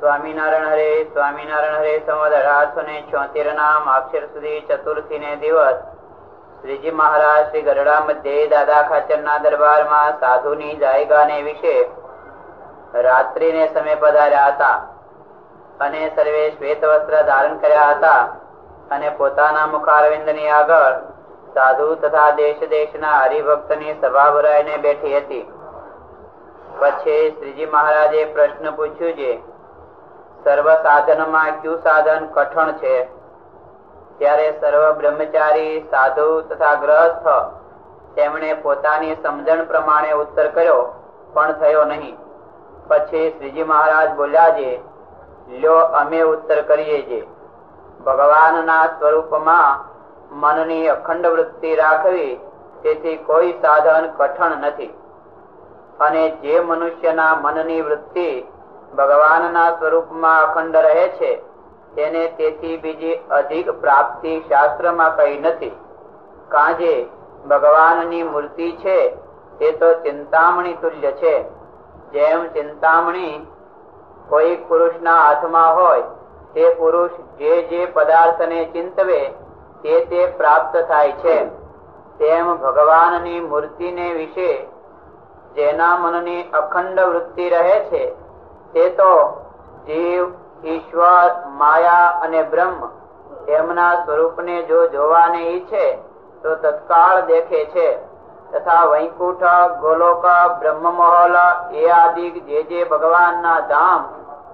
સ્વામિનારાયણ હરે સ્વામિનારાયણ હરે સંવત અઢારસો ને છોતેર નામ અક્ષર સુધી ચતુર્થી ને દિવસ શ્રીજી મહારાજ શ્રી ગરડા મધ્યે દાદા ખાચર ના દરબારમાં સાધુ ની જાયગાને વિશે રાત્રિ ને સમય પધાર્યા હતા અને સર્વે શ્વેત વસ્ત્ર ધારણ કર્યા હતા અને પોતાના મુખારવિંદની આગળ સાધુ તથા દેશ દેશના હરિભક્તની સભા ભરાઈને બેઠી હતી. પછી શ્રીજી મહારાજે પ્રશ્ન પૂછ્યું છે સર્વ સાધનમાં કયું સાધન કઠણ છે? ત્યારે સર્વ બ્રહ્મચારી, સાધુ તથા ગ્રહસ્થ તેમણે પોતાની સમજણ પ્રમાણે ઉત્તર કર્યો, પણ થયો નહીં. પછી શ્રીજી મહારાજ બોલ્યા છે લ્યો, અમે ઉત્તર કરીએ છીએ ભગવાનના સ્વરૂપમાં મનની અખંડ વૃત્તિ રાખવી તેથી કોઈ સાધન કઠણ નથી. અને જે મનુષ્યના મનની વૃત્તિ ભગવાનના સ્વરૂપમાં અખંડ રહે છે, તેને તેથી બીજી અધિક પ્રાપ્તિ શાસ્ત્રમાં કઈ નથી. કાંજે ભગવાનની મૂર્તિ છે, તે તો ચિંતામણી તુલ્ય છે. જેમ ચિંતામણી કોઈ પુરુષના હાથમાં હોય તે પુરુષ, જે જે પદાર્થને ચિંતવે, તે તે પ્રાપ્ત થાય છે. તેમ ભગવાનની મૂર્તિને વિશે જેના મનની અખંડ વૃત્તિ રહે છે, તે તો જીવ, ઈશ્વર, માયા અને બ્રહ્મ એમના સ્વરૂપને જો જોવાને ઈચ્છે, તો તત્કાળ દેખે છે. તથા વૈકુંઠ, ગોલોક, બ્રહ્મમહોલ એ આદિ જે જે ભગવાનના ધામ,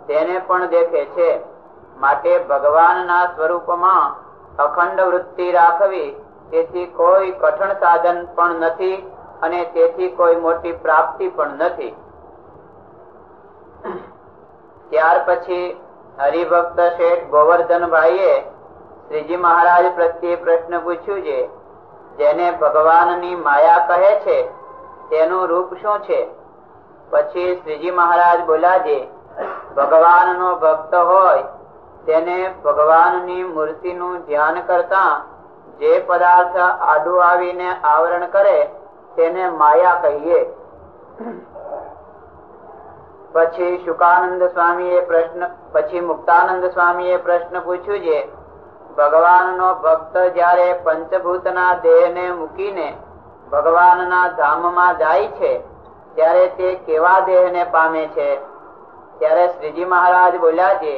તેને પણ દેખે છે. માટે ભગવાનના સ્વરૂપમાં અખંડ વૃત્તિ રાખવી, તેથી કોઈ કઠણ સાધન પણ નથી અને તેથી કોઈ મોટી પ્રાપ્તિ પણ નથી. ત્યાર પછી હરિભક્ત શેઠ ગોવર્ધનભાઈએ શ્રીજી મહારાજ પ્રત્યે પ્રશ્ન પૂછ્યું છે, જેને ભગવાનની માયા કહે છે, તેનું રૂપ શું છે? પછી શ્રીજી મહારાજ બોલ્યા છે, ભગવાનનો ભક્ત હોય તેને ભગવાનની મૂર્તિનું ધ્યાન કરતા જે પદાર્થ આડું આવીને આવરણ કરે, તેને માયા કહીએ. પછી શુકાનંદ સ્વામીએ પ્રશ્ન, પછી મુક્તાનંદ સ્વામીએ પ્રશ્ન પૂછ્યું છે ભગવાનનો ભક્ત જ્યારે પંચભૂતના દેહને મૂકીને ભગવાનના ધામમાં જાય છે, ત્યારે તે કેવા દેહને પામે છે? ત્યારે શ્રીજી મહારાજ બોલ્યા છે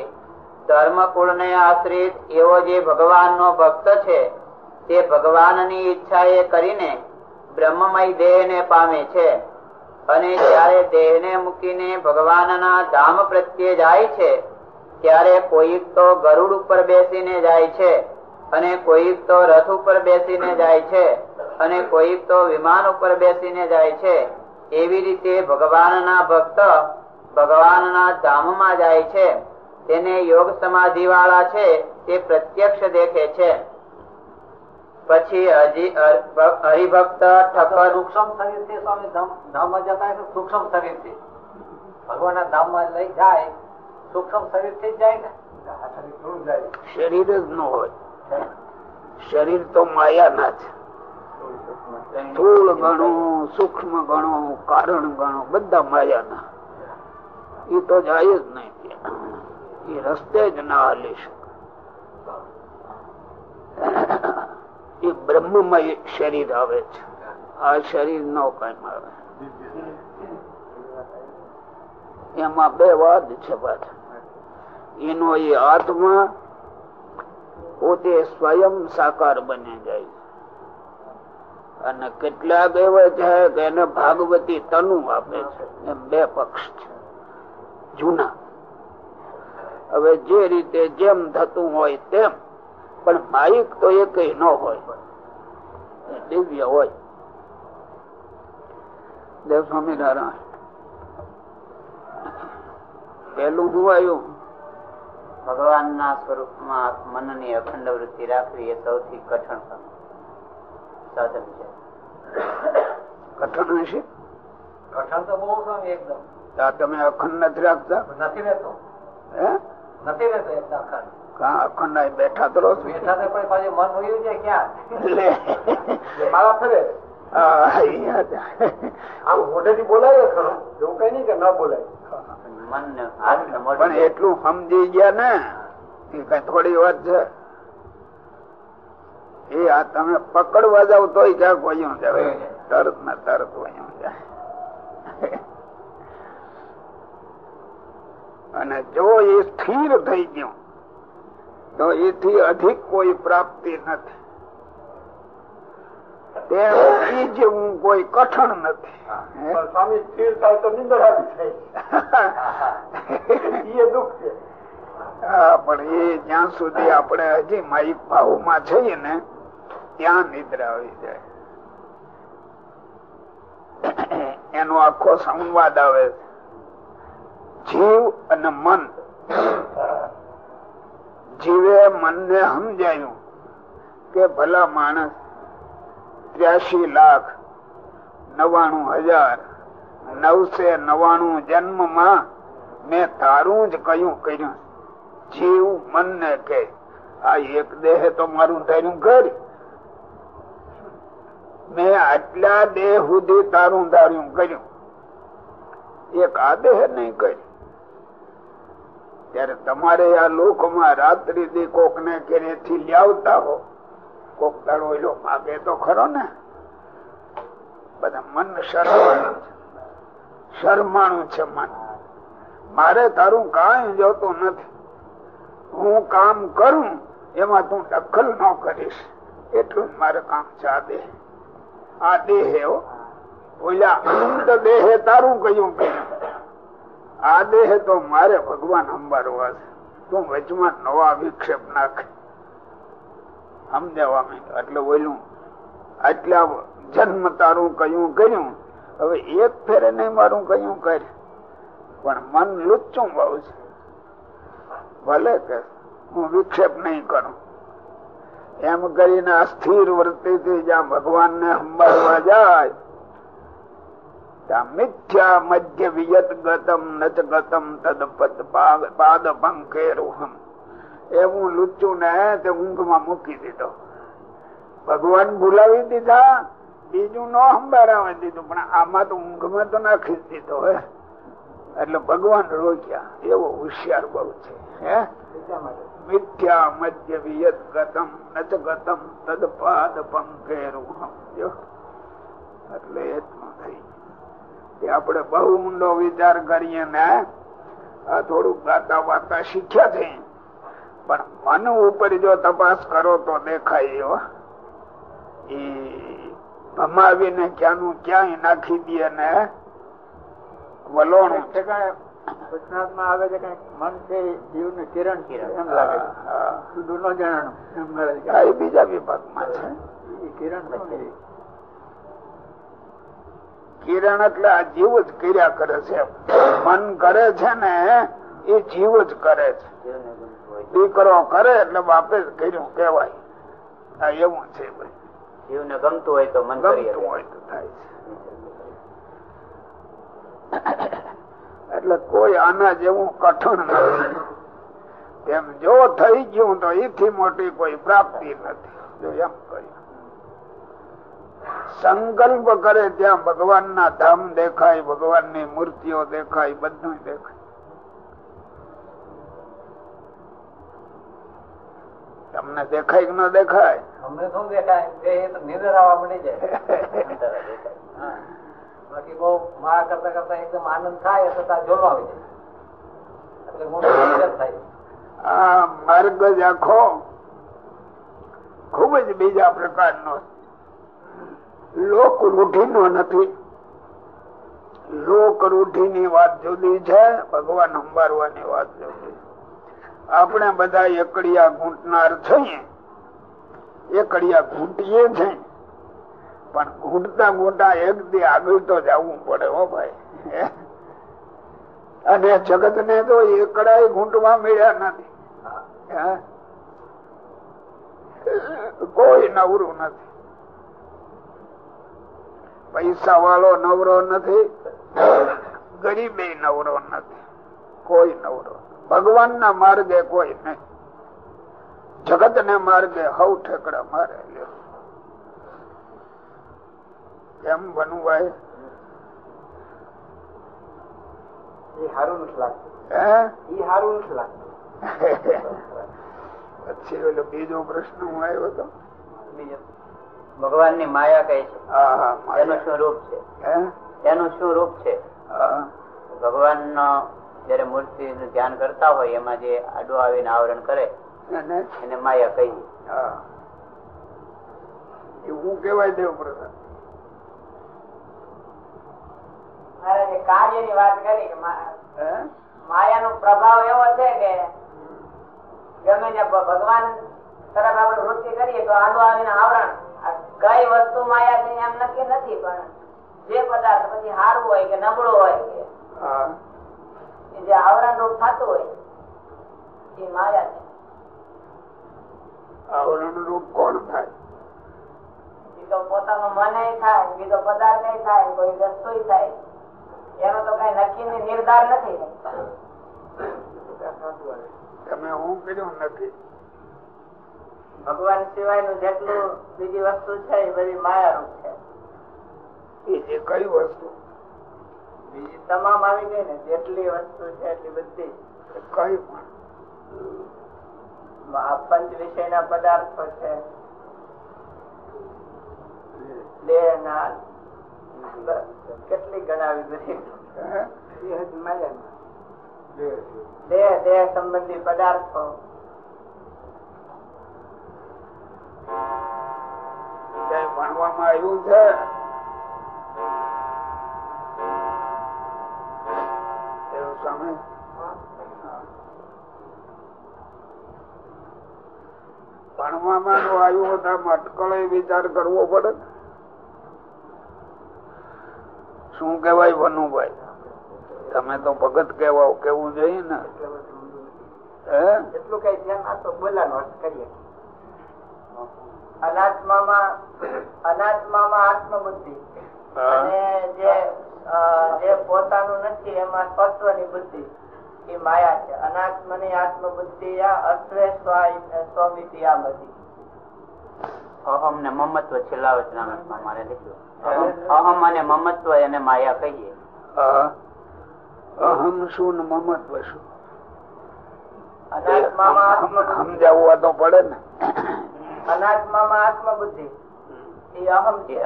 ધર્મકુળ ને આશ્રિત એવો જે ભગવાનનો ભક્ત છે, તે ભગવાનની ઈચ્છા એ કરીને બ્રહ્મમય દેહને પામે છે. અને જયારે દેહ ને મૂકીને ભગવાનના ધામ પ્રત્યે જાય છે, ત્યારે કોઈક તો ગરુડ ઉપર બેસીને જાય છે અને કોઈક તો રથ ઉપર બેસીને જાય છે અને કોઈક તો વિમાન ઉપર બેસીને જાય છે. એવી રીતે ભગવાનના ભક્ત ભગવાનના ધામમાં જાય છે. તેને યોગ સમાધિ વાળા છે તે પ્રત્યક્ષ દેખે છે. પછી હજી હરિભક્ત ઠક્કર. સૂક્ષ્મ શરીરથી સ્વામી ધામમાં જતા સૂક્ષ્મ શરીરથી ભગવાન ના ધામમાં લઈ જાય સૂક્ષ્મ શરીરથી જાય ને? શરીર જ ન હોય. શરીર તો માયાના છે સ્થૂળ ગણું સૂક્ષ્મ ગણું કારણ ગણું બધા માયાના. એ તો જાય જ નહીં એ રસ્તે જ ના હાલી શકે. એ બ્રહ્મમય શરીર આવે છે. આ શરીર નો કઈ આવે એમાં બે વાદ છે એનો એ આત્મા પોતે સ્વયં સાકાર બની જાય અને કેટલાક એવા છે કે એને ભાગવતી તનુ આપે છે. એમ બે પક્ષ છે. જૂના. હવે જે રીતે જેમ થતું હોય તેમ. પણ માઇક તો એક ન હોય. દિવ્ય હોય. દેવ સ્વામિનારાયણ. પેલું શું આવ્યું? ભગવાનના સ્વરૂપમાં મનની અખંડ વૃત્તિ રાખવી એ સૌથી કઠણ સાધન છે. કઠણ હશે કઠણ તો બહુ એકદમ. તમે અખંડ નથી રાખતા? નથી રહેતો. હે? નથી રહેતો એકદમ અખંડ કા ના બેઠા તો રહો બેઠા તો પણ પાછું મન ઉયું છે ક્યાં? મારા માળા ફરે. આમ મોઢેથી બોલાય ખરું. એવું કઈ નહીં કે ન બોલાય. મન ને હાથ ને મોઢું. પણ એટલું સમજી ગયા ને એ કઈ થોડી વાત છે. એ આ તમે પકડવા જાવ તોય ક્યાંક વયું જાય. તરત ને તરત વયું જાય. અને જો એ સ્થિર થઈ ગયું તો એથી અધિક કોઈ પ્રાપ્તિ નથી. જેવું કોઈ કઠણ નથી. સ્વામી સ્થિર થાય તો નિંદર આવી જાય. એ દુઃખ છે. હા પણ એ જ્યાં સુધી આપણે હજી માઇક ભાવમાં છીએ ને ત્યાં નિદ્રા આવી જાય. એનો આખો સંવાદ આવે છે. જીવ અને મન. જીવે મનને સમજાયું કે ભલા માણસ ત્ર્યાસી લાખ નવાણું હજાર, નવસે નવાણું જન્મમાં મેં તારું જ કયું કર્યું. જીવ મન ને કે, આ એક દેહ તો મારું ધાર્યું ઘર. મેં આટલા દેહ સુધી તારું ધાર્યું કર્યું. એક આ દેહ નહીં કર્યું. ત્યારે તમારે આ લોકમાં રાત્રિ દી કોક ને ઘેરેથી લ્યાવતા હો. કોક દાડો એલો માગે તો ખરો ને. બધા મન શરમાણું શરમાણું છે મન. મારે તારું કાંઈ જોતું નથી. હું કામ કરું, એમાં તું દખલ ન કરીશ. એટલું જ મારે કામ છે આ દેહ. આ દેહ ઓલા અનંત દેહે તારું કયું કયું આ દેહ તો મારે ભગવાન સંભાળવા છે. તું વચમાં નવા વિક્ષેપ નાખ. સમજાવવા માંડ્યો? એટલે ઓલું આટલા જન્મ તારું કયું કર્યું? હવે એક ફેરે નહીં મારું કયું કર. પણ મન લુચ્ચું ભાવ છે. ભલે કે હું વિક્ષેપ નહીં કરું. એમ કરીને અસ્થિર વર્તિથી જ્યાં ભગવાન ને સંભાળવા જાય મિથ્યા મધ્ય વિયત ગતમ નચ ગતમ તદ પદ પાદ પંખે એ હું લુચ્ચું ને તે ઊંઘમાં મૂકી દીધો ભગવાન ભૂલાવી દીધા બીજું ન સંભાળાવી દીધું, પણ આમાં તો ઊંઘમાં તો નાખી દીધો, હે? એટલે ભગવાન રોક્યા, એવો હોશિયાર બહુ છે, હે? મિથ્યા મધ્ય વિયત ગતમ, નચ ગતમ, તદ પાદ પંખે રૂહમ, જો. એટલે એટલું થઈ એ આપણે બહુ ઊંડો વિચાર કરીએ ને આ થોડુંક ગાતા વાતા શીખ્યા છે. પણ મન ઉપર જો તપાસ કરો તો દેખાય એ ભમાવીને ક્યાંનું ક્યાંય નાખી દે ને વલોણું. ગુજરાતમાં આવે છે કઈ મન છે જીવ ને કિરણ કિરણ એમ લાગે છે. બીજા વિભાગમાં છે. કિરણ છે? કિરણ એટલે આ જીવ જ કર્યા કરે છે. મન કરે છે ને એ જીવ જ કરે છે. દીકરો કરે એટલે બાપે જ કર્યું કેવાય આ એવું છે જીવને ગમતું હોય તો મન ગમતું હોય તો થાય છે. એટલે કોઈ આના જેવું કઠણ નથી તેમ જો થઈ ગયું તો એથી મોટી કોઈ પ્રાપ્તિ નથી. જો એમ કહ્યું સંકલ્પ કરે ત્યાં ભગવાન ના ધામ દેખાય ભગવાનની મૂર્તિઓ દેખાય બધું દેખાય. તમને દેખાય કે ન દેખાય? અમને શું દેખાય? કે એ તો નિંદર આવવા મળી જાય. અંતર દેખાય. હા. બાકી બહુ માળા કરતા કરતા એકદમ આનંદ થાય છતાં જોલો આવી જાય. એટલે થાય. આ માર્ગ જ આખો ખૂબ જ બીજા પ્રકારનો લોક રૂઢિનો નથી. લોક રૂઢિની વાત જુદી છે, ભગવાન સંભાળવાની વાત જુદી. આપણે બધા એકડિયા ઘૂંટનાર છીએ. એકડિયા ઘૂંટીએ છે પણ ઘૂંટતા ઘૂંટા એક દી આગળ તો જવું પડે હો ભાઈ? અને જગત ને તો એકડા ઘૂંટવા મળ્યા નથી? કોઈ નવરું નથી. પૈસા વાળો નવરો નથી ગરીબે નવરો નથી કોઈ નવરો ભગવાન ના માર્ગે કોઈ નહીં. જગત ને માર્ગે હવ ઠેકડા મારે નથી પછી ઓલો બીજો પ્રશ્ન હું આવ્યો હતો ભગવાનની માયા કઈ છે. એનું શું રૂપ છે? એનું શું રૂપ છે? ભગવાન નો જયારે મૂર્તિ નું ધ્યાન કરતા હોય એમાં જે આડું આવીને આવરણ કરે એને? માયા કહીએ હું. કેવાય દેવ પ્રસાદ કાર્યની વાત કરી કે માયા નો પ્રભાવ એવો છે કે ગમે ભગવાન તરફ આપણે વૃત્તિ કરીએ તો આડું આવીને આવરણ કઈ વસ્તુ માયા છે એમ નક્કી નથી પણ જે પદાર્થ પછી સારું હોય કે નબળું હોય કે જે આવરણ રૂપ થતું હોય એ માયા છે. આવરણ રૂપ કોણ થાય? તો પોતાનું મને થાય બીજો પદાર્થ થાય કોઈ વસ્તુ થાય. એનો તો કઈ નક્કી નિર્ધાર નથી. તમે હું કર્યું નથી? ભગવાન સિવાયનું જેટલું બીજી વસ્તુ છે એ બધી માયારૂપ છે. એ જે કઈ વસ્તુ? બીજી તમામ આવી ગઈ ને જેટલી વસ્તુ છે એટલી બધી. કઈ પણ. પંચ વિષય ના પદાર્થો છે. દેહ ના કેટલી ગણાવી બધી? દેહ દેહ સંબંધી પદાર્થો ક્યાંય ભણવામાં આવ્યું છે. ભણવામાં નો આવ્યું હોત આમ વિચાર કરવો પડે. શું કેવાય વનુભાઈ? તમે તો ભગત કેવા કેવું જોઈએ ને? એટલું કઈ ધ્યાન અર્થ કરીએ. અનાત્મામાં અનાત્મામાં આત્મબુદ્ધિ. અને જે જે પોતાનું નથી એમાં સ્વત્વની બુદ્ધિ. એ માયા છે. અનાત્મની આત્મબુદ્ધિ આ અસ્વે સ્વ- સ્વમિતિ આ બધી. અહમ ને મમત્વ છેલ્લા વચનામૃતમાં મારે લખ્યું. અહમ અને મમત્વ એને માયા કહીએ. અહમ શું ને મમત્વ શું? સમજાવવા તો પડે ને. અનાત્મામાં આત્મબુદ્ધિ. એ અહમ છે.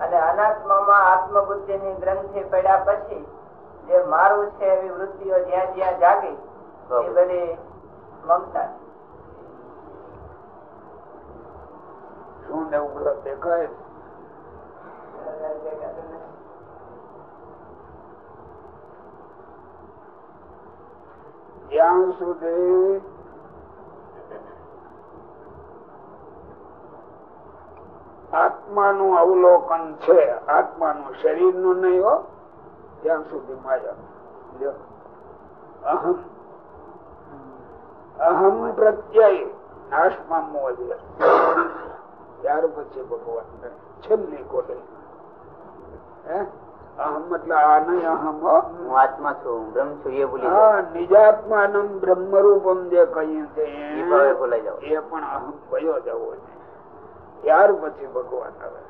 અને અનાત્મામાં આત્મબુદ્ધિ ની ગ્રંથિ પડ્યા પછી જે મારું છે એવી વૃત્તિઓ જ્યાં જ્યાં જાગી એ બધી મમતા શું ને ઉઘરા દેખાય જ્યાં સુધી આત્માનું અવલોકન છે. આત્માનું શરીરનું નહીં હો. ત્યાં સુધી માયા. અહમ. અહમ પ્રત્યય. નાશ પામવો ત્યાર પછી ભગવાન છેલ્લી કોટે. હે? અહમ એટલે આ નહીં અહમ હો. હું આત્મા છું બ્રહ્મ છું એ ભૂલી હા નિજાત્માનમ બ્રહ્મરૂપમ જે કહીએ છે એ ભૂલાઈ જાઓ. એ પણ અહમ ભયો જવો છે ત્યાર પછી ભગવાન આવે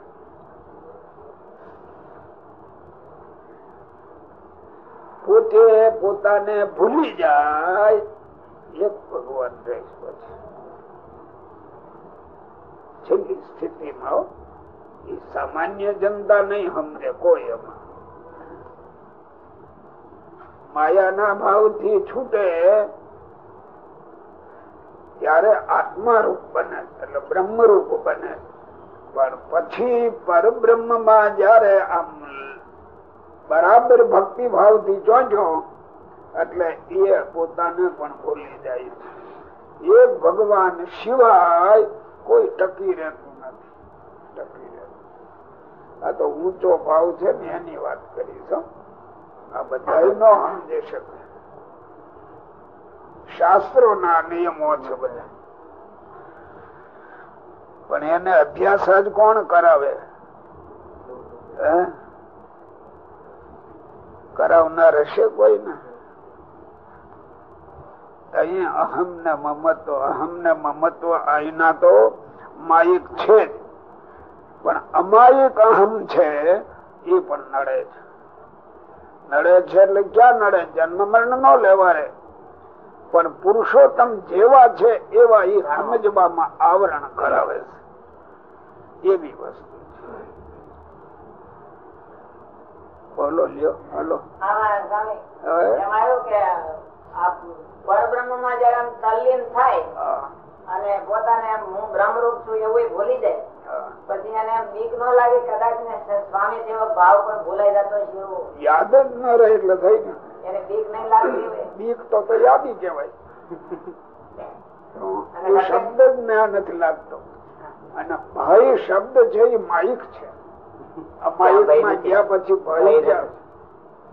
પોતે પોતાને ભૂલી જાય, એક ભગવાન રહીશ પછી છેલ્લી સ્થિતિમાં. એ સામાન્ય જનતા નહીં સમજે, કોઈ એમાં માયાના ભાવથી છૂટે ત્યારે આત્મા બને, એટલે બ્રહ્મ બને. પણ પછી પરબ્રહ્મમાં જયારે આમ બરાબર ભક્તિ ભાવથી જોજો, એટલે એ પોતાને પણ ભૂલી જાય છે. એ ભગવાન સિવાય કોઈ ટકી રહેતું નથી. ટકી રહેતું. આ તો ઊંચો ભાવ છે ને, એની વાત કરીશ હો. આ બધા નો સમજી શકે. શાસ્ત્રો ના નિયમો છે બધા. પણ એને અભ્યાસ જ કોણ કરાવે? કરાવનાર હશે કોઈ ને અહીંયા અહમ ને મમત્વ અહમ ને મમત્વ અહીંના તો માયિક છે પણ અમાયિક અહમ છે એ પણ નડે છે. નડે છે એટલે ક્યાં નડે? જન્મ મરણ ન લેવાય. પણ પુરુષોત્તમ જેવા છે એવા એ સમજવામાં આવરણ કરાવે છે. એવી વસ્તુ બોલો લ્યો હલો. પરબ્રહ્મમાં જયારે આમ થાય અને પોતાને હું બ્રહ્મરૂપ છું એવું ભૂલી જાય પછી એને બીક ન લાગે કદાચ ને સ્વામી સેવક ભાવ પણ ભૂલાઈ જતો યાદ જ ન રહે એટલે થઈ એને બીક તો યાદી કેવાય શબ્દ જ ના નથી લાગતો. અને ભય શબ્દ છે એ માઇક છે. અમાયિક ગયા પછી ભય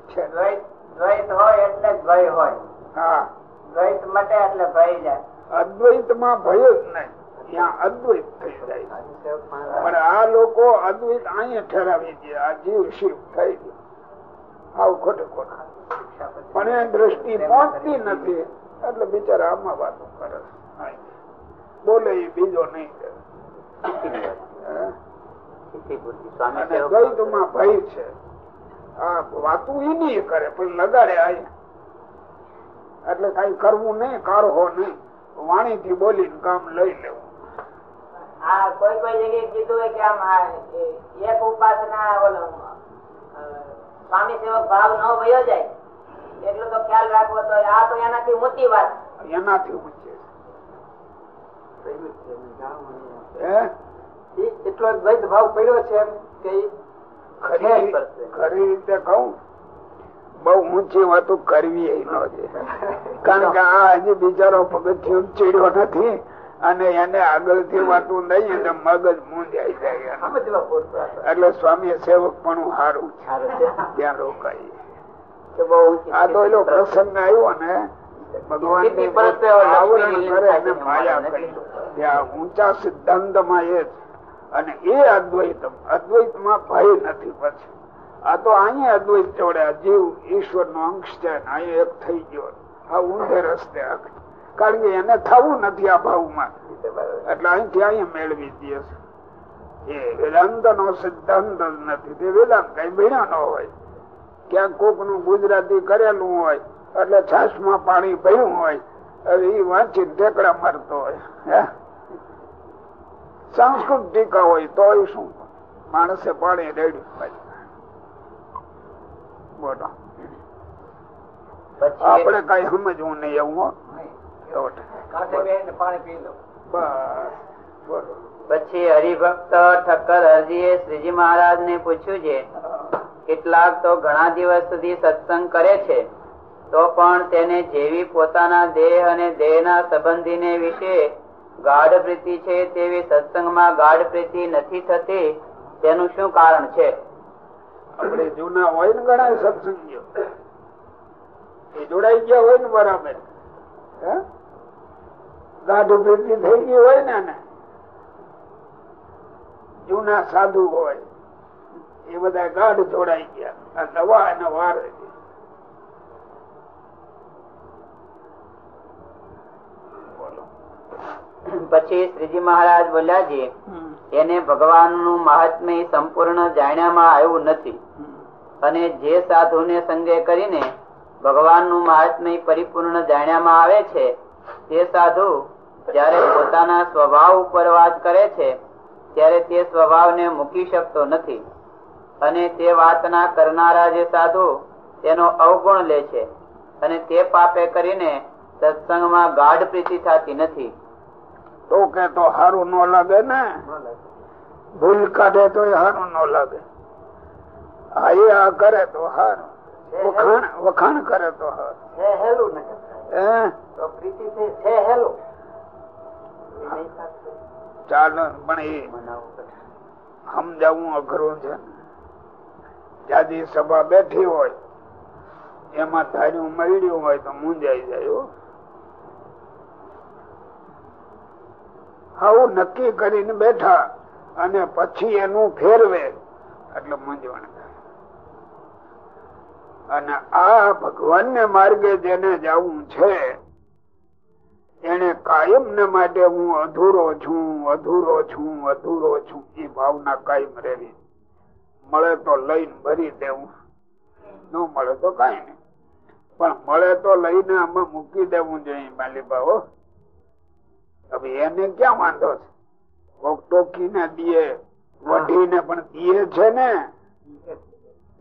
છે. દ્વૈત દ્વૈત હોય એટલે ભય હોય. હા. દ્વૈત મટે એટલે ભય જાય. અદ્વૈતમાં ભય જ નહીં. ત્યાં અદ્વૈત થઈ જાય. પણ આ લોકો અદ્વૈત અહીંયા ઠરાવી દે આ જીવ શિવ થઈ ગયો. આવું ખોટે ખોટું પણ એ દ્રષ્ટિ પહોંચતી નથી. એટલે બિચારા આમાં વાતો કરે બોલે એ બીજો નહીં કરે. હે? સ્વામી અને સેવક દ્વૈતમાં ભય છે. આ વાતું ઈ કરે પણ લગાડે અહીંયા એટલે કઈ કરવું નહીં કારહો નહીં. વાણી થી બોલીને કામ લઈ લેવું. આ કોઈ કોઈ જગ્યાએ કીધું હોય કે આમ આ એક ઉપાસના સ્વામી સેવક ભાવ ન વયો જાય. એટલું તો ખ્યાલ રાખવો તો આ તો એનાથી મોટી વાત. એનાથી ઊંચે એટલો દ્વૈત ભાવ પડ્યો છે એમ કે ખરી રીતે કહું બઉ ઊંચી વાતો કરવી ન છે. કારણ કે આ હજી બિચારો પગથિયું ચીડ્યો નથી અને એને આગળથી વાતું નહીં એટલે મગજ મૂંઝાઈ જાય એટલે સ્વામી સેવક પણ સારું ત્યાં રોકાય આ તો પ્રસંગ આવ્યો ને ઊંચા સિદ્ધાંતમાં એ અને એ અદ્વૈતમ. અદ્વૈતમાં ભય નથી પછી. આ તો અહીંયા અદ્વૈત જોડે જીવ ઈશ્વર નો અંશ છે અહીંયા એક થઈ ગયો આ ઊંધે રસ્તે. કારણ કે એને થવું નથી આ ભાવમાં. એટલે અહીંથી અહીંયા મેળવી દે છે. એ વેદાંત નો સિદ્ધાંત નથી. તે વેદાંત કઈ ભીણા ન હોય. ક્યાંક કોકનું ગુજરાતી કરેલું હોય એટલે છાસમાં પાણી ભર્યું હોય હવે એ વાંચી ઢેકડા મારતો હોય સંસ્કૃત ટીકા હોય તો શું? માણસે પાણી રેડ્યું બોલો. આપણે કઈ સમજવું નહીં એવું પછી હરિભક્ત ઠક્કર હરજીએ શ્રીજી મહારાજ ને પૂછ્યું છે કેટલાક તો ઘણા દિવસ સુધી સત્સંગ કરે છે, તો પણ તેને જેવી પોતાના દેહ અને દેહના સંબંધીને વિશે ગાઢ પ્રીતિ છે તેવી સત્સંગમાં ગાઢ પ્રીતિ નથી થતી, તેનું શું કારણ છે? આપણે જૂના હોય ને ઘણા સત્સંગીઓ. એ જોડાઈ ગયા હોય ને બરાબર. ગાઢ પ્રીતિ થઈ ગઈ હોય ને જૂના સાધુ હોય. એ બધા ગાઢ જોડાઈ ગયા. આ નવા અને વાર બોલો. પછી શ્રીજી મહારાજ બોલ્યા છે એને ભગવાનનું મહાત્મ્ય સંપૂર્ણ જાણ્યામાં આવ્યું નથી. અને જે સાધુને સંગે કરીને ભગવાનનું મહાત્મ્ય પરિપૂર્ણ જાણ્યામાં આવે છે તે સાધુ જ્યારે પોતાના સ્વભાવ ઉપર વાત કરે છે ત્યારે તે સ્વભાવને મૂકી શકતો નથી. અને તે વાતના કરનારા જે સાધુ તેનો અવગુણ લે છે અને તે પાપે કરીને સત્સંગમાં ગાઢ પ્રીતિ થતી નથી. તો કે તો હારું ન લાગે ને? ભૂલ કાઢે તો સારું ન લાગે. આ એ આ કરે તો હારું. વખાણ વખાણ કરે તો હારું. ચાલો પણ એ સમજાવવું અઘરું છે. જાજી સભા બેઠી હોય, એમાં ધાર્યું મળ્યું હોય તો મૂંઝાઈ જાય આવું નક્કી કરીને બેઠા અને પછી એનું ફેરવે, એટલે મૂંઝવણ અને આ ભગવાન ને માર્ગે જેને જવું છે એને કાયમ ને માટે હું અધૂરો છું અધૂરો છું અધૂરો છું, એ ભાવના કાયમ રહેવી મળે તો લઈને ભરી દેવું. ન મળે તો કઈ નઈ પણ મળે તો લઈને આમાં મૂકી દેવું જોઈએ માલી ભાવો હવે એને ક્યાં વાંધો છે? કોક ટોકીને દીએ વઢીને પણ દીએ છે ને?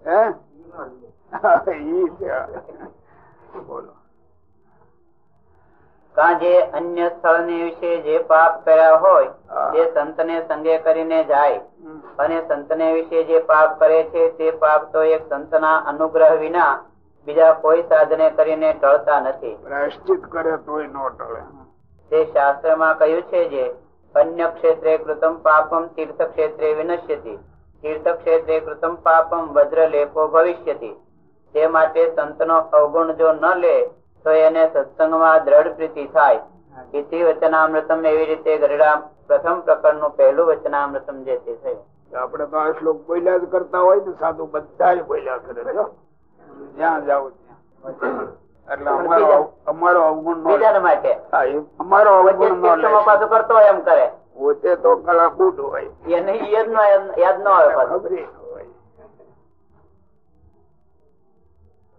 હે? ઈ બોલો. કાં જે અન્ય સ્થળની વિશે જે પાપ કર્યા હોય તે સંતને સંગે કરીને જાય. અને સંતને વિશે જે પાપ કરે છે તે પાપ તો એક સંતના અનુગ્રહ વિના બીજા કોઈ સાધને કરીને ટળતા નથી. પ્રાયશ્ચિત કરે તોય ન ટળે. તે શાસ્ત્રમાં કહ્યું છે જે અન્ય ક્ષેત્રે કૃતમ પાપમ તીર્થ ક્ષેત્રે વિનશ્યતિ. તીર્થ ક્ષેત્રે કૃતમ પાપમ વજ્ર લેપો ભવિષ્યતિ. તે માટે સંતનો અવગુણ જો ન લે તો એને સત્સંગમાં દ્રઢ પ્રીતિ થાય. ઇતિ વચનામૃતમ એવી રીતે ગરડા પ્રથમ પ્રકરણનું પહેલું વચનામૃતમ જે તે. થયું આપડે તો આ શ્લોક બોલ્યા જ કરતા હોય ને સાધુ બધા જ બોલ્યા કરે છે જ્યાં જાવ ત્યાં. એટલે અમારો અમારો અવગુણ માટે. અમારો પાછું કરતો હોય એમ કરે. પોતે તો કલાકૂટ હોય. એને યાદ ન આવે પાછું.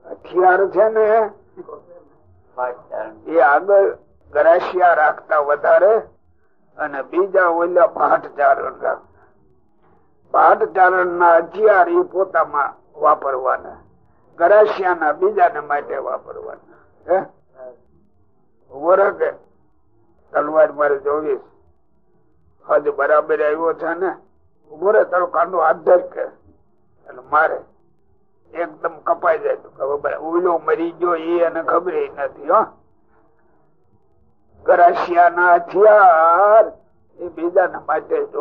હથિયાર છે ને. એ આગળ ગરાશિયા રાખતા વધારે અને બીજા ઓલા પાઠ ચારણ રાખતા. પાઠ ચારણ ના એ પોતામાં વાપરવાના. ગરાશિયા ના બીજાને માટે વાપરવાના. વરકે તલવાર મારે જોવીશ હજ બરાબર આવ્યો છે ને? ઊભો રે તારો કાંડો હાથ કે એટલે મારે એકદમ કપાઈ જાય ખબર ઓલો મરી ગયો એ એને ખબર નથી, હો. ગરાશિયા ના હથિયાર એ બીજાના માટે જ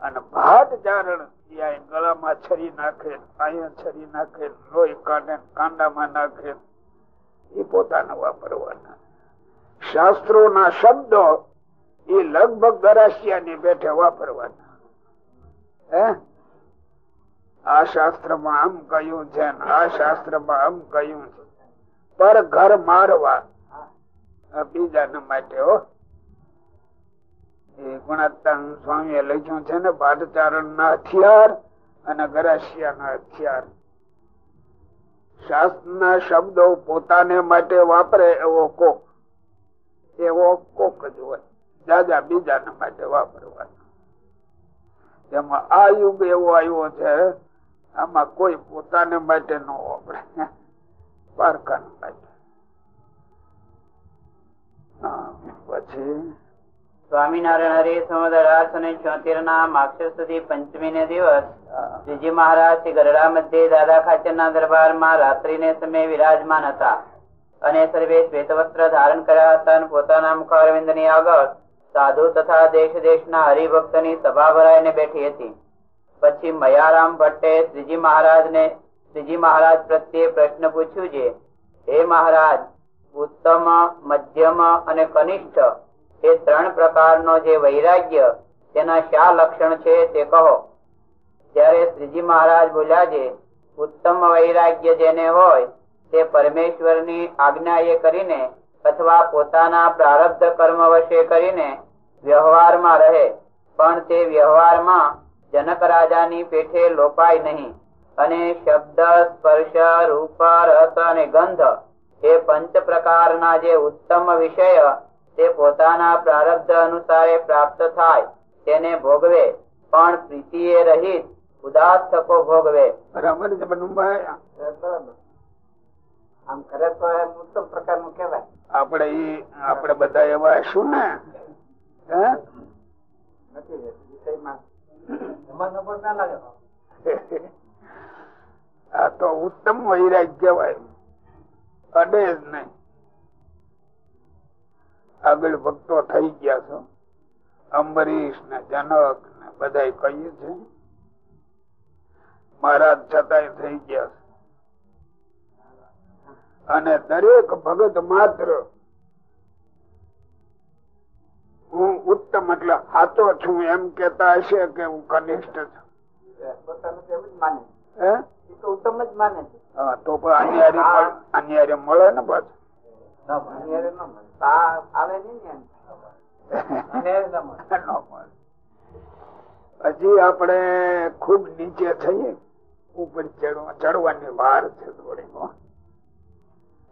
અને ભાત ચારણ ગળામાં છરી નાખે અહીંયા છરી નાખે, લોહી કાઢે, કાંડામાં નાખે, એ પોતાના વાપરવાના. શાસ્ત્રો ના શબ્દો એ લગભગ ગરાશિયા ની બેઠે વાપરવાના. હે? આ શાસ્ત્રમાં આમ કહ્યું છે આ શાસ્ત્રમાં આમ કહ્યું છે. પર ઘર મારવા. બીજાના માટે હો. એ લખ્યું છે ને ભાટચારણ ના હથિયાર અને ગરાશિયા ના હથિયાર. શાસ્ત્ર ના શબ્દો પોતાને માટે વાપરે એવો કોક. એવો કોક જ હોય. દાદા બીજાના માટે વાપરવાનો. એમાં આ યુગ એવો આવ્યો છે આમાં કોઈ પોતાને માટે ન વાપરે. પારકાને માટે. પછી? સ્વામિનારાયણ હરિ સંવત અઢારસો ને છોતેર ના માક્ષર સુધી પંચમી ને દિવસ શ્રીજી મહારાજ શ્રી ગરડા મધ્યે દાદા ખાચર ના દરબારમાં રાત્રિ ને સમયે વિરાજમાન હતા. અને સર્વે શ્વેત વસ્ત્ર ધારણ કર્યા હતા અને પોતાના મુખારવિંદની આગળ સાધુ તથા દેશ દેશના હરિભક્તની સભા ભરાઈને બેઠી હતી. પછી મયારામ ભટ્ટે શ્રીજી મહારાજ ને શ્રીજી મહારાજ પ્રત્યે પ્રશ્ન પૂછ્યું છે, હે મહારાજ, ઉત્તમ, મધ્યમ અને કનિષ્ઠ એ ત્રણ પ્રકારનો જે વૈરાગ્ય તેના શા લક્ષણ છે તે કહો. ત્યારે શ્રીજી મહારાજ બોલ્યા છે, ઉત્તમ વૈરાગ્ય જેને હોય તે પરમેશ્વરની આજ્ઞાએ કરીને અથવા પોતાના પ્રારબ્ધ કર્મ વશે કરીને વ્યવહારમાં રહે, પણ તે વ્યવહારમાં જનક રાજાની પેઠે લોપાય નહીં. અને શબ્દ સ્પર્શ રૂપ રસ અને ગંધ એ પંચ પ્રકારના જે ઉત્તમ વિષય તે પોતાના પ્રારબ્ધ અનુસારે પ્રાપ્ત થાય તેને ભોગવે. પણ પ્રીતિએ રહિત ઉદાસ થકો ભોગવે. બરાબર. છે આમ કરે તો ઉત્તમ પ્રકારનું કહેવાય. આપણે ઈ આપણે બધા એવા શું ને? નથી વિષયમાં આ તો ઉત્તમ વૈરાગ કહેવાય. અડે જ નહીં. આગળ ભક્તો થઈ ગયા છો. અંબરીશ ને જનક ને બધા કહીએ છે. મહારાજ છતાંય થઈ ગયા છે. અને દરેક ભગત માત્ર હું ઉત્તમ એટલે સાચો છું એમ કેતા હશે કે હું કનિષ્ઠ છું. પોતાનું તો એમ જ માને હે? એ તો ઉત્તમ જ માને છે. તો પણ આની હારે મળ- આની હારે મળે ને પાછું? ના, માની ન મળે. ને હજી આપણે ખૂબ નીચે થઈએ ઉપર ચડવાની વાર છે થોડી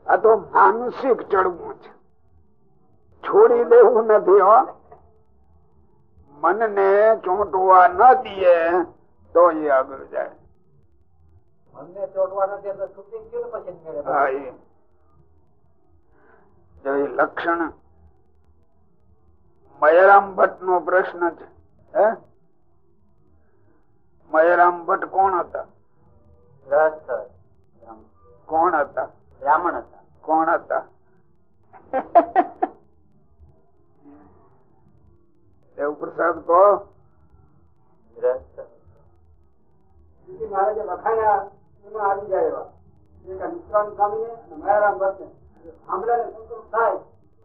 આ તો માનસિક ચડવું છે. છોડી દેવું નથી હો. મનને ચોંટવા ન દે તો એ આગળ જાય. મનને ચોટવા નથી એટલે છૂટી ગયું પછી હા એ લક્ષણ મયરામ ભટ્ટ નો પ્રશ્ન છે હે? મયરામ ભટ્ટ કોણ હતા? કોણ હતા? બ્રાહ્મણ હતા. કોણ હતા? દેવ પ્રસાદ કહો મહારાજે વખાણ્યા એમાં આવી જાય એવા. એક સ્વામી ને મયારામ ભટ્ટ ને આંબળાને સંકલ્પ થાય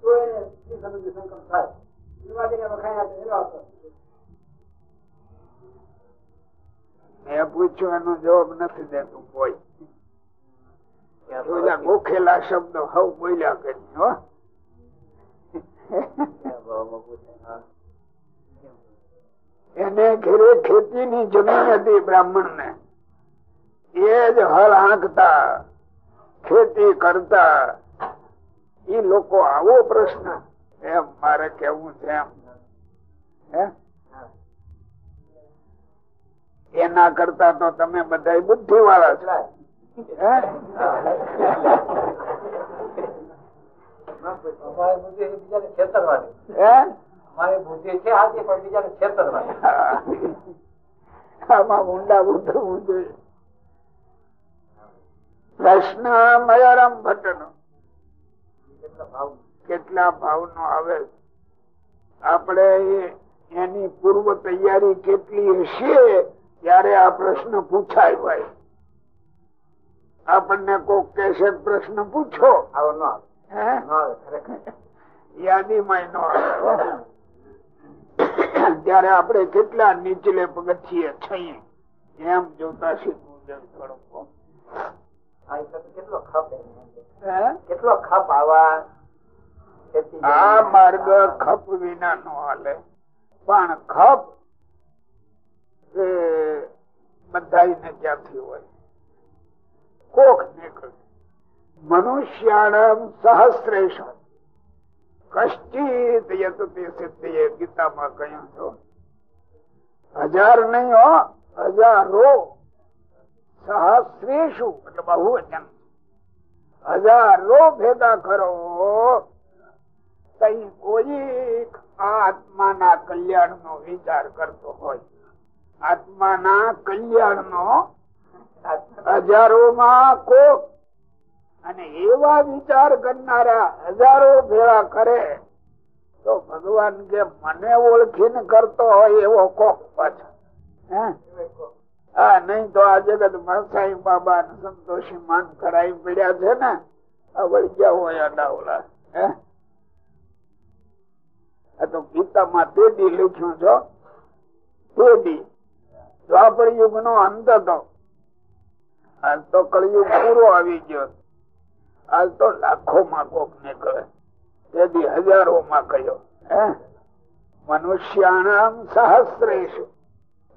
તો એને શ્રી સંબંધી સંકલ્પ થાય. શ્રીવાદીને વખાણ્યા તો એનો અસર મેં પૂછ્યું એનો જવાબ નથી દેતું કોઈ. ઓલા ગોખેલા શબ્દો હવ બોલ્યા કરી હો. એને ઘેરે ખેતી ની જમીન હતી બ્રાહ્મણ ને એ જ હળ આંકતા ખેતી કરતા. એ લોકો આવો પ્રશ્ન. એમ મારે કેવું છે એમ. એના કરતા તો તમે બધા બુદ્ધિ વાળા છો હે? અમારી બુદ્ધિ છે હાથી પણ બીજાને છેતરવાની આમાં ઊંડા ઉતરવું જોઈએ પ્રશ્ન મયારામ ભટ્ટ નો કેટલા ભાવ નો આવે. આપણે એની પૂર્વ તૈયારી કેટલી હશે ત્યારે આ પ્રશ્ન પૂછાય હોય આપણને કોક કેશે પ્રશ્ન પૂછો. આવો ન આવે. હે? ખરેખર. યાદીમાં નો આવે. ત્યારે આપણે કેટલા નીચલે પગથિયે છીએ? એમ જોતા શીખવું જોઈએ થોડુંક કેટલો ખપ કેટલો ખપ આવા આ માર્ગ ખપ વિના નો હાલે. પણ ખપ એ બધાને ક્યાંથી હોય? કોક નીકળે. મનુષ્યાણમ સહસ્રેશ કશ્ચિત યતતે સિદ્ધિએ ગીતામાં કહ્યું છો. હજાર નહીં હો, હજારો સહસ્રેશુ. એટલે બહુવચન હજારો ભેગા કરો. કઈ કોઈ આત્માના કલ્યાણ નો વિચાર કરતો હોય. આત્માના કલ્યાણ નો હજારો માં કોક અને એવા વિચાર કરનારા હજારો ભેળા કરે, તો ભગવાન કે મને ઓળખીને કરતો હોય એવો કોક પાછો. હા? નહીં તો આ જગતમાં બાબા સંતોષી માન કરાઈ પડ્યા છે ને વળગ્યા હોય અડાવલા હે? તો ગીતામાં તેદી લખ્યું છો. તેદી દ્વાપર યુગ નો અંત હતો તો કળિયુગ પૂરો આવી ગયો. આજ તો લાખો માં કોક નીકળે. તેથી હજારો માં કયો. હે? મનુષ્યાણામ સહસ્રેશ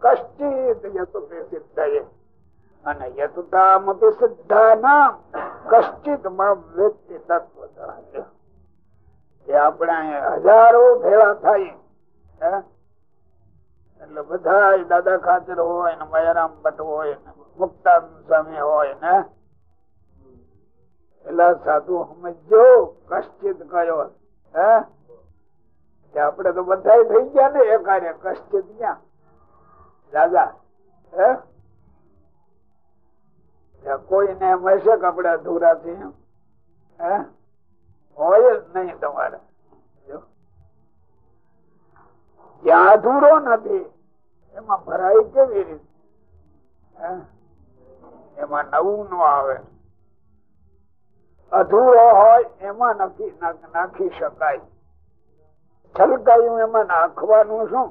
કશ્ચિત યતુતે સિદ્ધયે અને યતુતામપી સિદ્ધાનામ. કશ્ચિતમાં વ્યક્તિ તત્વ એ આપણે હજારો ભેળા થાય? એટલે બધા દાદા ખાચર હોય ને મયારામ ભટ્ટ હોય ને મુક્તાન સ્વામી હોય ને એટલે સાધુ સમજો કશ્ચિત કયો. હે? આપડે તો બધા થઈ ગયા ને એ કાર્ય કશ્ચિત ક્યાં? દાદા, હે? કોઈને એમ હશે કે આપડે અધૂરા છીએ હે? હોય જ નહીં તમારે. જ્યાં અધૂરો નથી. એમાં ભરાય કેવી રીતે? એમાં નવું ન આવે. અધૂરો હોય એમાં નથી નાખી શકાય. છલકાયું એમાં નાખવાનું શું?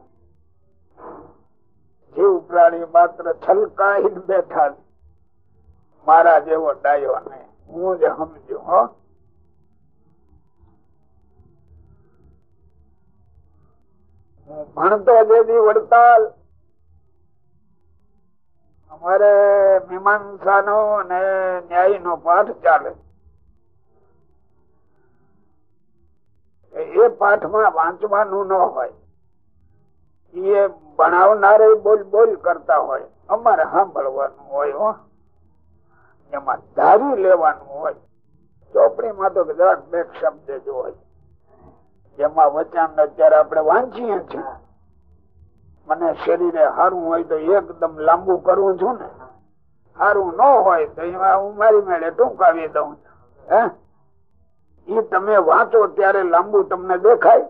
જીવ પ્રાણી માત્ર છલકાઈ જ બેઠા મારા જેવો ડાયો ને હું જ સમજ્યું હો. ભણતો જેથી વડતાલ. અમારે મીમાંસા નો ને ન્યાય નો પાઠ ચાલે. છે એ પાઠમાં વાંચવાનું ન હોય. એ ભણાવનારે બોલ બોલ કરતા હોય. અમારે સાંભળવાનું હોય હો. એમાં ધારી લેવાનું હોય. ચોપડીમાં તો જરાક બે શબ્દ જ હોય. જેમાં વચન અત્યારે આપણે વાંચીએ છીએ. મને શરીરે સારું હોય તો એકદમ લાંબુ કરવું છું ને. સારું ન હોય તો એમાં હું મારી મેળે ટૂંકાવી દઉં છું. હે? એ તમે વાંચો ત્યારે લાંબુ તમને દેખાય.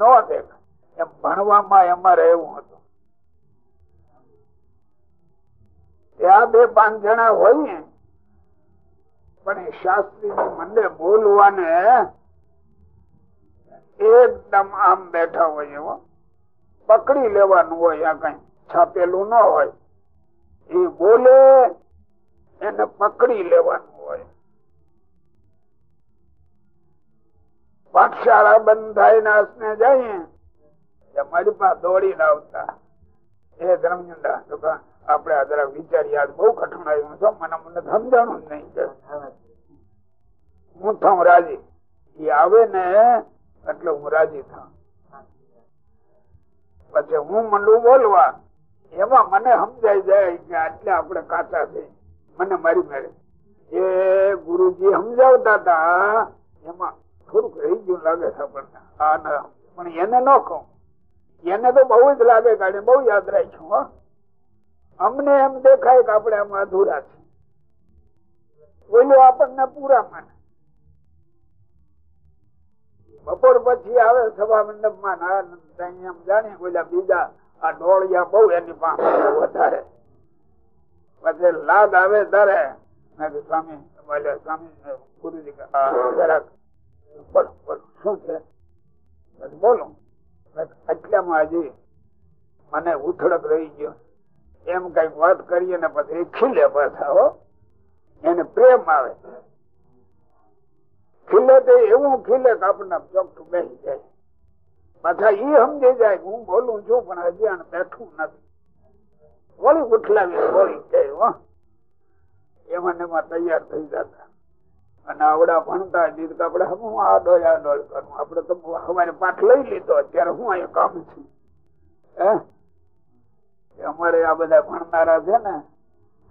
ન દેખાય. એમ ભણવામાં અમારે એવું હતું. આ બે પાંચ જણા હોય પણ એ શાસ્ત્રી મંડે બોલવાને એકદમ આમ બેઠા હોય એવો. પકડી લેવાનું હોય, આ કઈ છાપેલું ન હોય. એ બોલે, એને પકડી લેવાનું. પાઠશાળા બંધ થાય નાશ ને જઈએ મારી પાસે દોડીને આવતા એ ધર્મચંદા આપડે આ જરા વિચારી આજ બહુ કઠણ આવ્યું છે, મને મને સમજાણું જ નહીં હું થાઉં રાજી. એ આવે ને, એટલે હું રાજી થાઉં. પછી હું મંડું બોલવા, એમાં મને સમજાઈ જાય કે આટલે આપણે કાચા છે. મને મારી મેળે એ ગુરુજી સમજાવતા હતા, એમાં થોડુંક રહી ગયું લાગે પણ એને ન કહું. એને તો બહુ જ લાગે કાઢે બહુ યાદ રાખ્યું અમને એમ દેખાય કે આપણે આમ અધૂરા છે. આપણને પૂરા માને. બપોર પછી આવે સભા મંડપમાં એમ જાણી બોલ્યા, બીજા આ ઢોળિયા બહુ એની પાસે વધારે. પછી લાદ આવે ત્યારે. સ્વામી સ્વામી, ગુરુજી જરાક બોલો બોલો શું છે? એટલામાં હજી મને ઉથડક રહી ગયો. એમ કંઈક વાત કરીએ ને પછી ખીલે પાછા, હો. એને પ્રેમ આવે. ખીલે તો એવું ખીલે કે આપણને ચોખ્ઠું બેસી જાય. પાછા ઈ સમજી જાય હું બોલું છું, પણ હજી આને બેઠું નથી. વળી ઉઠલાવી વળી કે એમાં એમાં તૈયાર થઈ જતા. અને આવડા ભણતા જીત આપડે હું આ ડોળ આ ડોલ કરું? આપડે તો અમારે પાઠ લઈ લીધો, અત્યારે હું અહીંયા કામ છું. હે? અમારે આ બધા ભણનારા છે ને,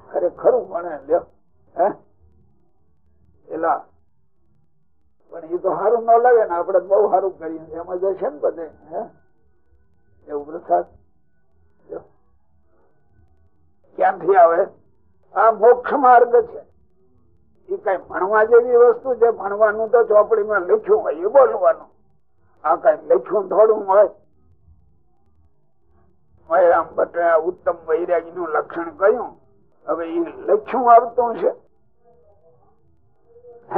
ખરેખર ભણે લ્યો. હે? એલા, પણ એ તો સારું ન લાગે ને આપડે બહુ સારું કરીએ એમાં જશે ને બધે, હે? એવું પ્રસાદ? ક્યાંથી આવે? આ મોક્ષ માર્ગ છે. કઈ ભણવા જેવી વસ્તુ છે? ભણવાનું તો ચોપડીમાં લખ્યું હોય, એ બોલવાનું. આ કઈ લખ્યું થોડું હોય? મયરામ ઉત્તમ વૈરાગી નું લક્ષણ કહ્યું. હવે એ લખ્યું આવતું છે?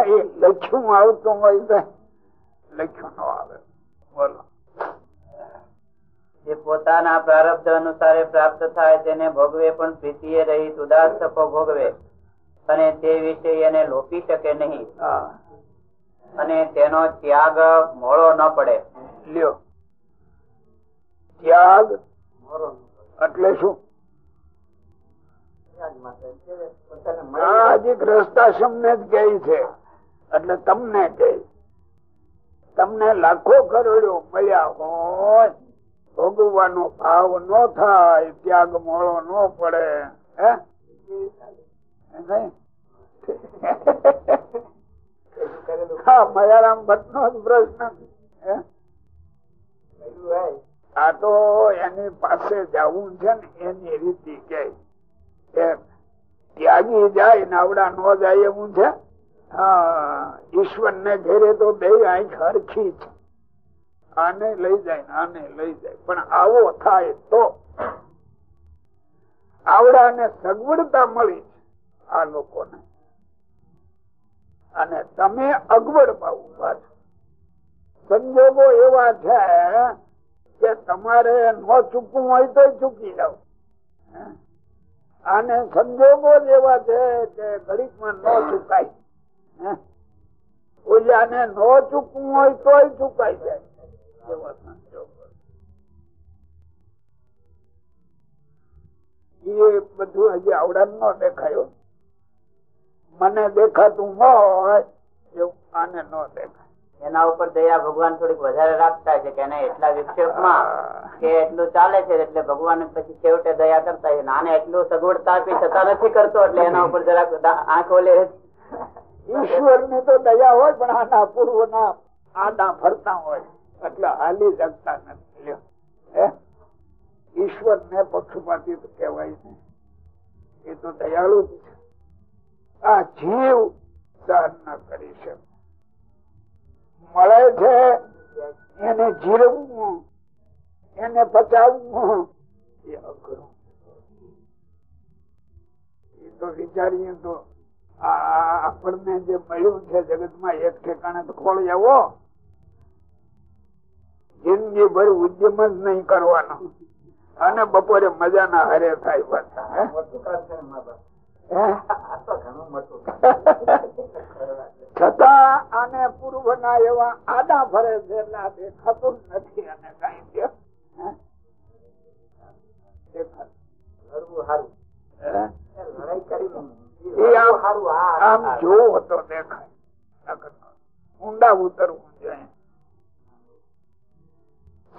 એ લખ્યું આવતું હોય તો લખ્યું ન આવે. બોલો. જે પોતાના પ્રારબ્ધ અનુસારે પ્રાપ્ત થાય તેને ભોગવે પણ પ્રીતિએ રહિત ઉદાસ ભોગવે. અને તે વિશે એને લોપી શકે નહીં. અને તેનો ત્યાગ મોળો ન પડે. લ્યો. ત્યાગ એટલે શું? હજી ગ્રસ્તાશ્રમ ને જ કહે છે. એટલે તમને કહે. તમને લાખો કરોડો મળ્યા હોય. ભોગવવાનો ભાવ ન થાય. ત્યાગ મોળો ન પડે. હે? હા મયારામ ભટ્ટ નો જ પ્રશ્ન. આ તો એની પાસે જવું છે ને એની રીતિ કે ત્યાગી જાય નાવડા ન જાય એવું છે. હા ઈશ્વર ને ઘેરે તો બે આંખ હરખી છે. આને લઈ જાય આને લઈ જાય. પણ આવો થાય તો આવડા ને સગવડતા મળી આ લોકોને. અને તમે અગવડમાં ઊભા સંજોગો એવા છે કે તમારે ન ચૂકવું હોય તો ચૂકી જાવ અને સંજોગો જ એવા છે કે ગરીબમાં ન ચૂકાય. ઓજાને ન ચૂકવું હોય તોય ચૂકાઈ જાય. એવા સંજોગો. એ બધું હજી આવડત ન દેખાયું. મને દેખાતું ન હોય એવું આને ન દેખાય. એના ઉપર દયા ભગવાન થોડીક વધારે રાખતા છે કે એને એટલા વિક્ષેપમાં કે એટલું ચાલે છે એટલે ભગવાન પછી છેવટે દયા કરતા છે નાને એટલું સગવડતા આપી છતાં નથી કરતો એટલે એના ઉપર જરાક આંખ ઓલે ઈશ્વરની તો દયા હોય પણ આના પૂર્વ ના આડા ફરતા હોય એટલે હાલી જગતા નથી. ઈશ્વર ને પક્ષપાતી કહેવાય ને એ તો દયાળુ જ છે. આ જીવ સહન કરી શકે. મળે છે, એને જીરવું, એને પચાવવું, એ અઘરું. તો વિચારીએ તો આપણને જે મળ્યું છે જગતમાં એક ઠેકાણે તો જવો જિંદગી ભર ઉદ્યમ જ નહીં કરવાનો. અને બપોરે મજાના હરે થાય છતાં આને પૂર્વ ના એવા આડા ફરે છે નથી અને કઈ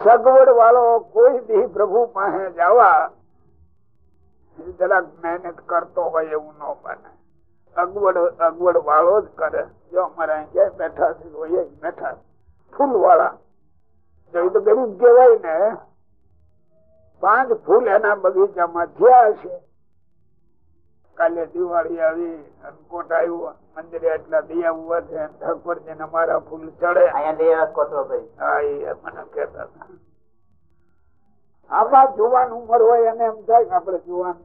સગવડ વાળો કોઈ દી પ્રભુ પાસે જવા જરાક મહેનત કરતો હોય એવું ન બને. અગવડ અગવડ વાળો જ કરે. જો અમારે ક્યાંય બેઠા છે હોય બેઠા ફૂલ વાળા એ તો ગરીબ કહેવાય ને. પાંચ ફૂલ એના બગીચામાં થયા હશે કાલે દિવાળી આવી અનકોટ આવ્યું મંદિરે એટલા દિયા ઊભા છે ઠાકોરજી ને મારા ફૂલ ચડે હા એ મને કેતા આમાં જુવાન ઉંમર હોય એને એમ થાય કે આપડે જુવાન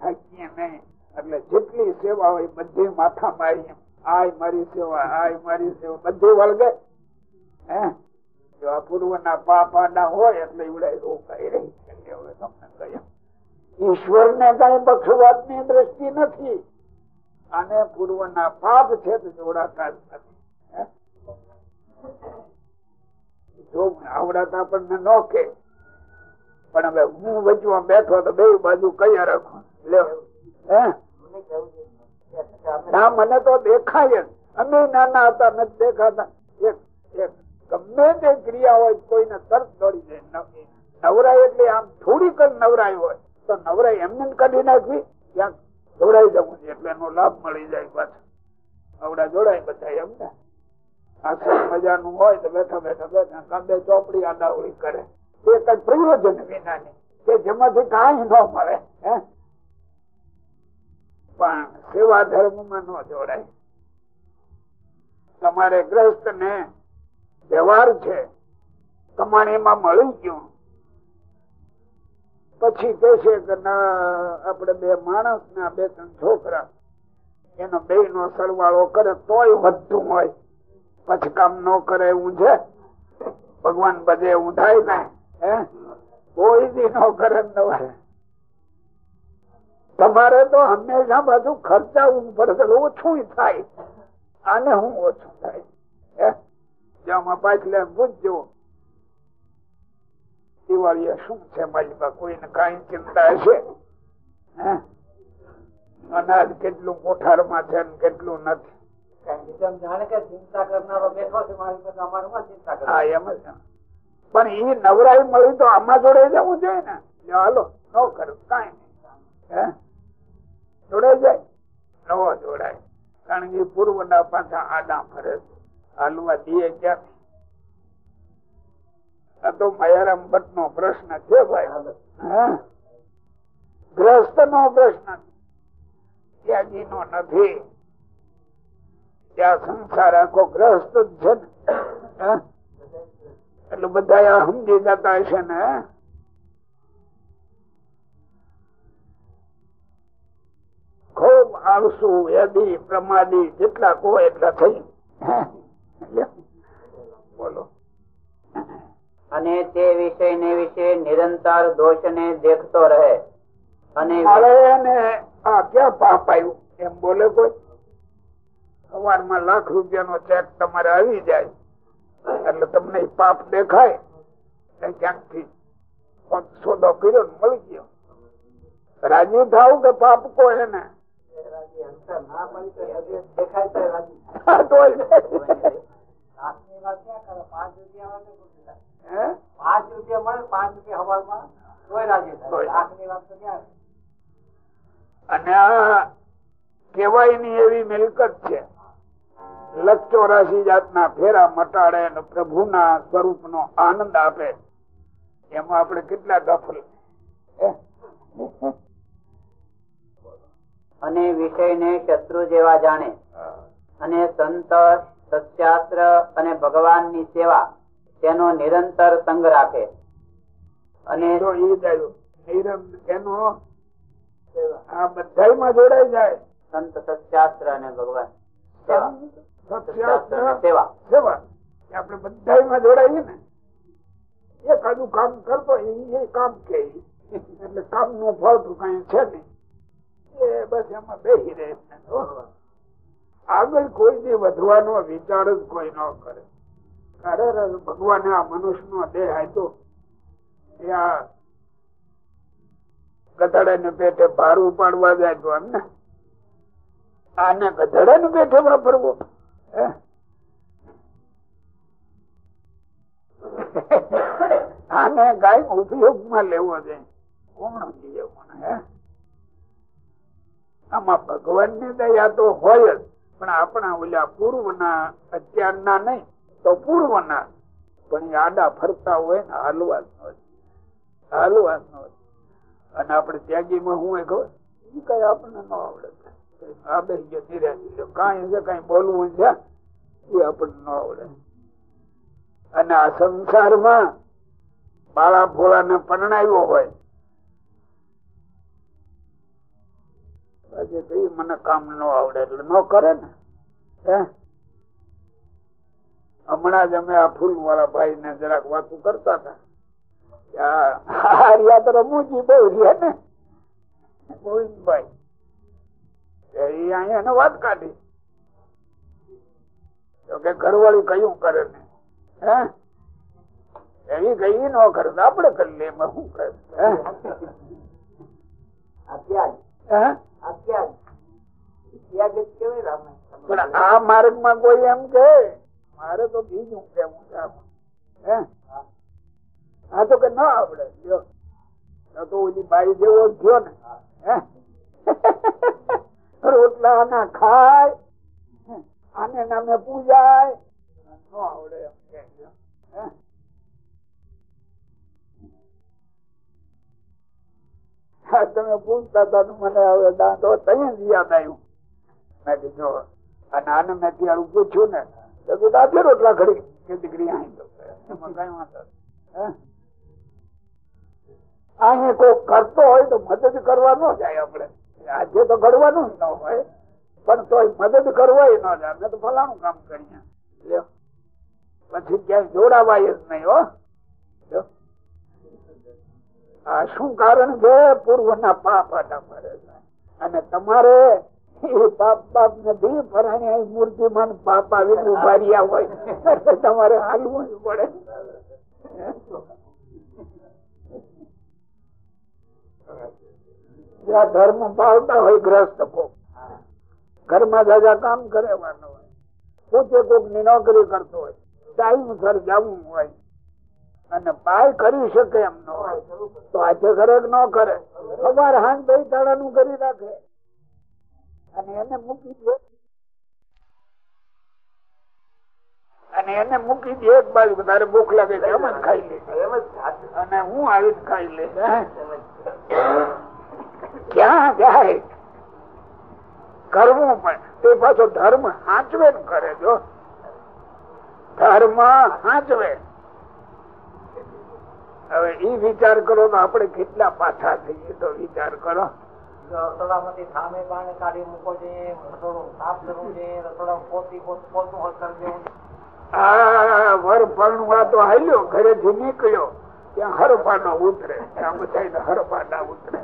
થાકીએ નહીં એટલે જેટલી સેવા હોય બધી માથા મારી આય મારી સેવા, આય મારી સેવા. બધી વળગે. હે? જો આ પૂર્વ ના પાપા ના હોય એટલે એવું રોકાઈ રહી તમને કહ્યું ઈશ્વર ને કઈ પક્ષવાદની દ્રષ્ટિ નથી. અને પૂર્વ ના પાપ છે જોડાતા જ નથી. જો આવડાતા આપણને ન કે પણ હવે હું વચમાં બેઠો તો બે બાજુ કયા રાખો? ના, મને તો દેખાય જ. અમે નાના હતા, નથી દેખાતા. એક એક, ગમે તે ક્રિયા હોય કોઈને તરત દોડી જાય. નવરાય એટલે આમ થોડીક જ નવરાય હોય. તો નવરાય એમને કાઢી નાખવી. ક્યાંક જોડાઈ જવું છે એટલે એનો લાભ મળી જાય પાછો. નવડા જોડાય બધા એમ ને આખી મજાનું હોય તો બેઠા બેઠા બેઠા કાંદે ચોપડી આડાવડી કરે. એ કઈ પ્રયોજન વિનાની કે જેમાંથી કાંઈ ન મળે પણ સેવા ધર્મમાં ન જોડાય. તમારે ગ્રસ્ત ને વ્યવહાર છે કમાણીમાં મળી ગયું. પછી કે છે કે આપડે બે માણસ ને બે ત્રણ છોકરા એનો બે નો સરવાળો કરે તોય વધતું હોય. પછી કામ ન કરે એવું છે. ભગવાન બધે એવું થાય ને. કોઈ દી નો કરે તમારે તો હંમેશા બધું ખર્ચાવું પડશે ઓછું થાય. અને હું ઓછું થાય? પાછલે પૂછજો. દિવાળી શું છે મારી કોઈને કઈ ચિંતા હશે? અનાજ કેટલું કોઠારમાં છે કેટલું નથી? પણ એ નવરાઈ મળી તો આમાં જોડે જવું જોઈએ ને. હાલો, ન કરું, કઈ નઈ જોડાઈ જાય? નવો જોડાય. કારણ કે પૂર્વ ના પાછા આડા ફરે હાલવા દે ક્યાં તો માયારામ ભટ્ટ નો પ્રશ્ન છે ભાઈ. ગ્રસ્ત નો પ્રશ્ન. ત્યાગી નો નથી. ત્યાં સંસાર આખો ગ્રસ્ત જ છે ને. એટલે બધા સમજી જતા હશે ને? ખૂબ આળસુ યદી પ્રમાદી જેટલા કહો એટલા થઈ. બોલો. અને તે વિષય ને વિશે નિરંતર દોષ ને દેખતો રહે. અને આ ક્યાં પાપ આવ્યું? એમ બોલે કોઈ? સવારમાં લાખ રૂપિયા નો ચેક તમારે આવી જાય. એટલે તમને પાપ દેખાય. ક્યાંકથી સોદો કર્યો મળી ગયો. રાજી થાવ કે પાપ કો એને? પાંચ રૂપિયા મળે પાંચ રૂપિયા હવામાં તોય રાજી થાય. લાખની વાત તો ક્યાં અને આ કેવાયની એવી મિલકત છે. લક્ષ જાતના ફેરા મટાડે અને પ્રભુના સ્વરૂપ નો આનંદ આપે. એમાં આપણે કેટલા ગફલ? અને વિષયને શત્રુ જેવા જાણે. અને સંત સત્શાસ્ત્ર અને ભગવાનની સેવા તેનો નિરંતર સંગ રાખે. અને એનો આ બધામાં જોડાઈ જાય. સંત સત્શાસ્ત્ર અને ભગવાન. આપણે બધા જોડાઈએ ને એકાદું કામ કરતો એ કામ કે એટલે કામનું ફળ તો કઈ છે નહીં. એ બસ એમાં બેસી રહે આગળ કોઈ દી વધવાનો વિચાર જ કોઈ ન કરે. અરે ભગવાને આ મનુષ્ય નો દેહ આપ્યો. એ આ ગધડા ને પેટે ભાર ઉપાડવા જાય તો એમ ને? આને ગધડા ને પેટે ફરવો? આને ગાય ઉપયોગમાં લેવો છે. કોણ હે? આમાં ભગવાનની દયા તો હોય જ, પણ આપણા ઓલા પૂર્વના અત્યારના નહીં, તો પૂર્વના. પણ આડા ફરતા હોય ને હાલવા જ ન. હાલવા જ ન. અને આપણે ત્યાગીમાં હું એ ખબર? એ કઈ આપણને ન આવડે. આ બે નિરાશી કાંઈ છે, કઈ બોલવું છે અને આ સંસારમાં બાળા ભોળા ને પરણાવ્યો હોય પછી મને કામ ન આવડે એટલે ન કરે ને હમણાં જ અમે આ ફૂલ વાળા ભાઈ ને જરાક વાતું કરતા હતા રમુજી બહુ રહ્યા ને ગોવિંદભાઈ અહીંયા વાત કાઢી. તો કે ઘરવાળી કયું કરે ને? હે? એવી ગઈ ન કરે આપડે કરી લે એમાં શું કરે? પણ આ માર્ગમાં કોઈ એમ કે, મારે તો બીજું કેવું છે. હે? તો કે ના આવડે. જો તો ઓલી બાઈ જેવો ગયો ને. હે? રોટલા ના ખાય, આને નામે પૂજાય. ન આવડે તમે પૂછતા હતા મને હવે દાંતો તૈયાર યાદ આવ્યું. મેં કીધું અને આને મેં ત્યારે પૂછ્યું ને, તો કીધું આજે રોટલા ઘડી. કે દીકરી, અહીં તો? અહીં કોઈ કરતો હોય તો મદદ કરવા ન જાય આપણે. આજે તો ઘડવાનું જ ન હોય, પણ તોય મદદ કરવા ન જાય. તો ફલાણું કામ કરીએ. પછી ક્યાંય જોડાવાય જ નહીં, હો. આ શું કારણ છે? પૂર્વના પાપ આટા ફરે અને તમારે એ પાપ પાપ નથી અહીં મૂર્તિમાન પાપ આવીને ઊભા રહ્યા હોય તમારે હાલવું જ પડે. જ્યાં ધર્મ પાળતા હોય ગ્રસ્ત કોક. ઘરમાં જાજા કામ કરેવાનું હોય. પોતે કોકની નોકરી કરતો હોય. ટાઈમ સર જવું હોય. અને પાય કરી શકે એમ ન હોય. તો આજે કરે ન કરે. સવાર હાન ભાઈ તાળાનું કરી રાખે. અને એને મૂકી દે. અને એને મૂકી દે એક બાજુ. તારે ભૂખ લાગે છે. એમ જ ખાઈ લે. અને હું આવી જ ખાઈ લે. ક્યાં જાય? કરવું પણ તે પાછો ધર્મ હાચવે કરે જો. ધર્મ હાચવે. હવે ઈ વિચાર કરો તો આપણે કેટલા પાછા થઈએ તો વિચાર કરો. રસોડામાંથી સામે પાણી કાઢી મૂકો છે રસોડું સાફ કરવું છે રસોડા પોતી પોતું હલ આ વર પરણવા તો હાલ્યો ઘરેથી નીકળ્યો. ત્યાં હરપાડા ઉતરે. આમ બધા હરપાડા ઉતરે.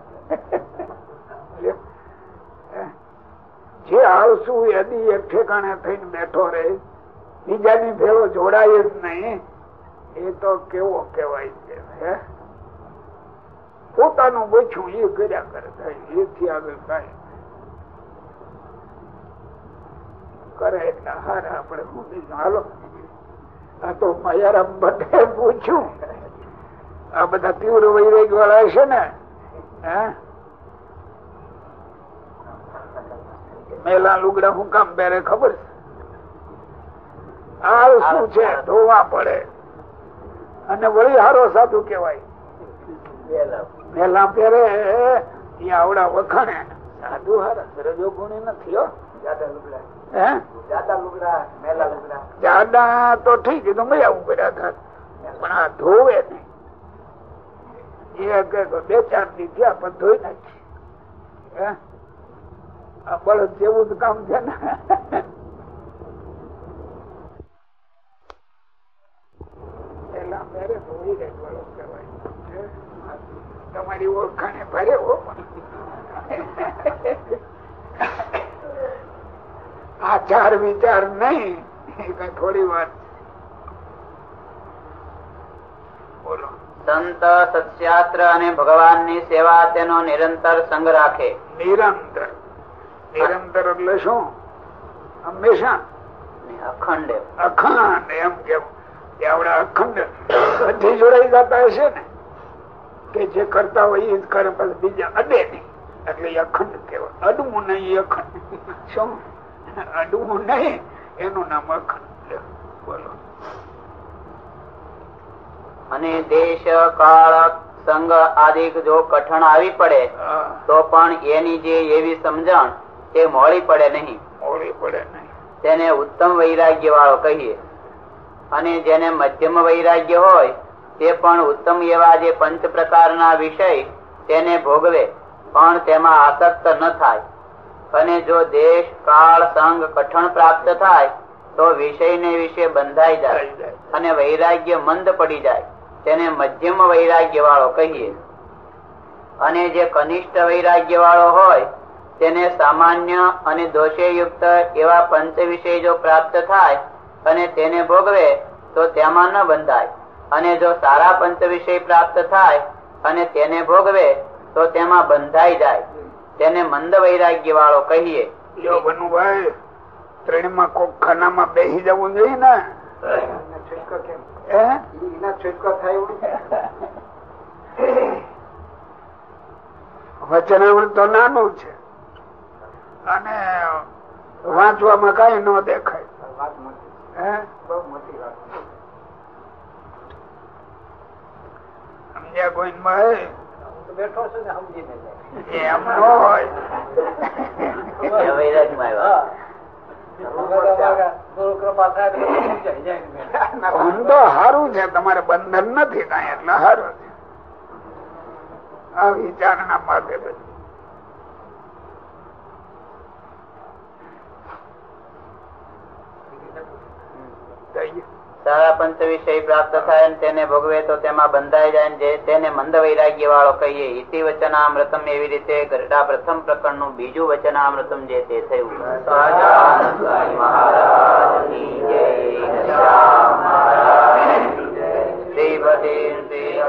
જે આવશું યદી એક ઠેકાણે થઈને બેઠો રે બીજાની ભેળો જોડાય જ નહીં. એ તો કેવો કેવાય છે પોતાનું આવડાનું એ કર્યા કરે. એથી આગળ કઈ કરે. એટલે હારા આપણે હાલો. આ તો મયારામ ભટ્ટે પૂછ્યું. આ બધા તીવ્ર વૈરાગ વાળા છે ને? હે? મેલા લુગડા હું કામ પહેરે ખબર છે? આ શું છે? ધોવા પડે. અને વળી હારો સાધુ કેવાય મેલા. પહેરે એ આવડા વખાણે. સાધુ હારા રજો ગુણી નથી હો. હે? જાડા તો ઠીક તો મજા ઉભેરા હતા પણ આ ધોવે નહીં. એ બે ચાર દી ગયા પણ ધોઈ નાખી. બળદ જેવું જ કામ છે ને. તમારી ઓળખાણે ભરે આચાર વિચાર નહીં કઈ થોડી વાત બોલો. સંત સત્શાસ્ત્ર અને ભગવાનની સેવા તેનો નિરંતર સંગ રાખે. નિરંતર. નિરંતર એટલે શું? હંમેશા. અખંડ અખંડ એમ કેમ કે આપડે અખંડ. બધી જોડાઈ જતા હશે ને કે જે કરતા હોય એ જ કરે પછી બીજા અડે નહીં. એટલે અખંડ કેવાય અડવું નહીં અખંડ. શું? અડવું નહીં. એનું નામ અખંડ. બોલો. અને દેશ કાળ સંગ આદિ જો કઠણ આવી પડે તો પણ એની જે એવી સમજણ તે મોડી પડે નહીં. મોડી પડે નહીં. તેને ઉત્તમ વૈરાગ્ય વાળો કહીએ. અને જેને મધ્યમ વૈરાગ્ય હોય તે પણ ઉત્તમ એવા જે પંચ પ્રકારના વિષય તેને ભોગવે પણ તેમાં આસક્ત ન થાય. અને જો દેશ કાળ સંગ કઠણ પ્રાપ્ત થાય તો વિષયને વિશે બંધાઈ જાય. અને વૈરાગ્ય મંદ પડી જાય. તેને મધ્યમ વૈરાગ્ય વાળો કહીએ. અને જે કનિષ્ઠ વૈરાગ્ય વાળો હોય તેને સામાન્ય અને દોષેયુક્ત એવા પંચ વિષય જો પ્રાપ્ત થાય અને તેને ભોગવે તો તેમાં ન બંધાય. અને જો સારા પંચ વિષય પ્રાપ્ત થાય અને તેને ભોગવે તો તેમાં બંધાઈ જાય. તેને મંદ વૈરાગ્ય વાળો કહીએ. જો બનુભાઈ ટ્રેનમાં કોક ખાનામાં બેસી જવું જોઈએ ને? વચનામૃત તો નાનું છે. અને વાંચવામાં કઈ ન દેખાય. હે? સમજ્યા ગોવિંદભાઈ બેઠો છે ને સમજી ને એમ ન હોય. તો ને છે, તમારે બંધન નથી કઈ, એટલે સારું છે આ વિચારણા માટે બધી કહીએ. સારા પંચ વિષય પ્રાપ્ત થાય અને તેને ભોગવે તો તેમાં બંધાઈ જાય જે તેને મંદ વૈરાગ્ય વાળો કહીએ ઇતિ વચનામૃતમ એવી રીતે ગરડા પ્રથમ પ્રકરણનું બીજું વચનામૃતમ જે તે થયું સહજાનંદ સ્વામી મહારાજની જય. શ્યામ મહારાજની જય. શ્રી બધી શ્રી